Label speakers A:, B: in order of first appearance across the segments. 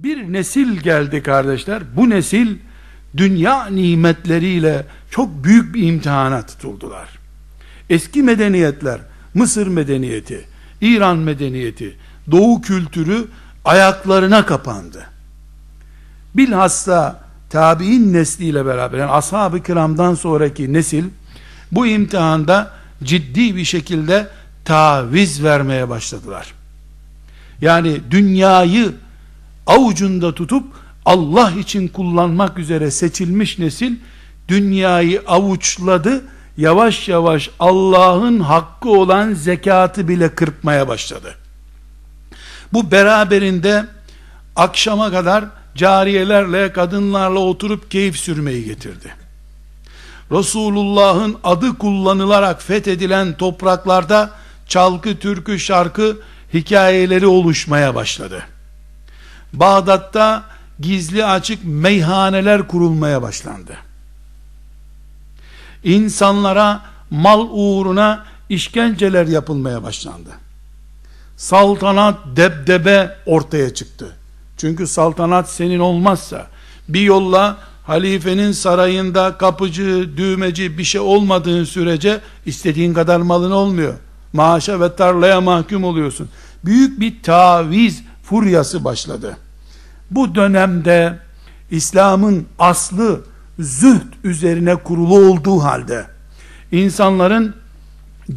A: Bir nesil geldi kardeşler. Bu nesil dünya nimetleriyle çok büyük bir imtihana tutuldular. Eski medeniyetler, Mısır medeniyeti, İran medeniyeti, Doğu kültürü ayaklarına kapandı. Bilhassa tabi'in nesliyle beraber yani ashab-ı kiramdan sonraki nesil bu imtihanda ciddi bir şekilde taviz vermeye başladılar. Yani dünyayı avucunda tutup Allah için kullanmak üzere seçilmiş nesil dünyayı avuçladı. Yavaş yavaş Allah'ın hakkı olan zekatı bile kırpmaya başladı. Bu beraberinde akşama kadar cariyelerle, kadınlarla oturup keyif sürmeyi getirdi. Resulullah'ın adı kullanılarak fethedilen topraklarda çalkı, türkü, şarkı hikayeleri oluşmaya başladı. Bağdat'ta gizli açık meyhaneler kurulmaya başlandı. İnsanlara mal uğruna işkenceler yapılmaya başlandı. Saltanat debdebe ortaya çıktı. Çünkü saltanat senin olmazsa bir yolla halifenin sarayında kapıcı, düğmeci bir şey olmadığın sürece istediğin kadar malın olmuyor. Maaşa ve tarlaya mahkum oluyorsun. Büyük bir taviz furyası başladı. Bu dönemde İslam'ın aslı zühd üzerine kurulu olduğu halde insanların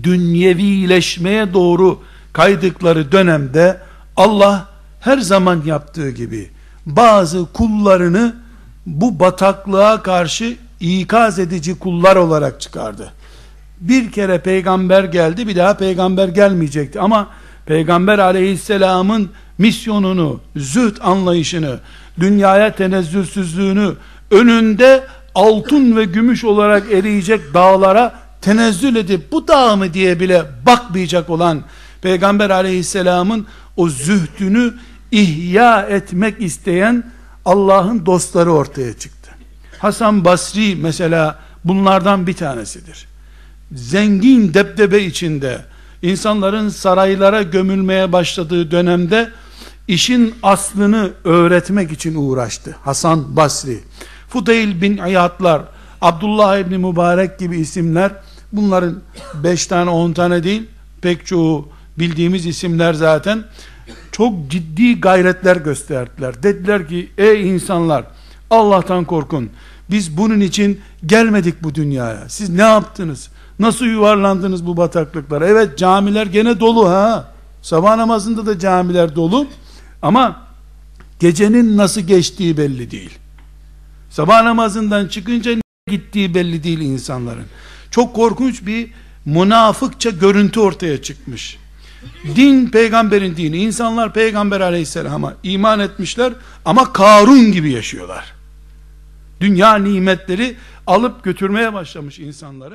A: dünyevileşmeye doğru kaydıkları dönemde Allah her zaman yaptığı gibi bazı kullarını bu bataklığa karşı ikaz edici kullar olarak çıkardı. Bir kere peygamber geldi bir daha peygamber gelmeyecekti ama peygamber aleyhisselamın misyonunu, zühd anlayışını, dünyaya tenezzülsüzlüğünü önünde altın ve gümüş olarak eriyecek dağlara tenezzül edip bu dağ mı diye bile bakmayacak olan Peygamber aleyhisselamın o zühdünü ihya etmek isteyen Allah'ın dostları ortaya çıktı. Hasan Basri mesela bunlardan bir tanesidir. Zengin depdebe içinde insanların saraylara gömülmeye başladığı dönemde işin aslını öğretmek için uğraştı. Hasan Basri, Fudayl bin İyadlar, Abdullah İbni Mübarek gibi isimler, bunların 5 tane 10 tane değil, pek çoğu bildiğimiz isimler zaten, çok ciddi gayretler gösterdiler. Dediler ki, ey insanlar, Allah'tan korkun. Biz bunun için gelmedik bu dünyaya. Siz ne yaptınız? Nasıl yuvarlandınız bu bataklıklara? Evet camiler gene dolu ha. Sabah namazında da camiler dolu. Ama gecenin nasıl geçtiği belli değil. Sabah namazından çıkınca gittiği belli değil insanların. Çok korkunç bir münafıkça görüntü ortaya çıkmış. Din peygamberin dini. İnsanlar peygamber aleyhisselama iman etmişler ama Karun gibi yaşıyorlar. Dünya nimetleri alıp götürmeye başlamış insanları.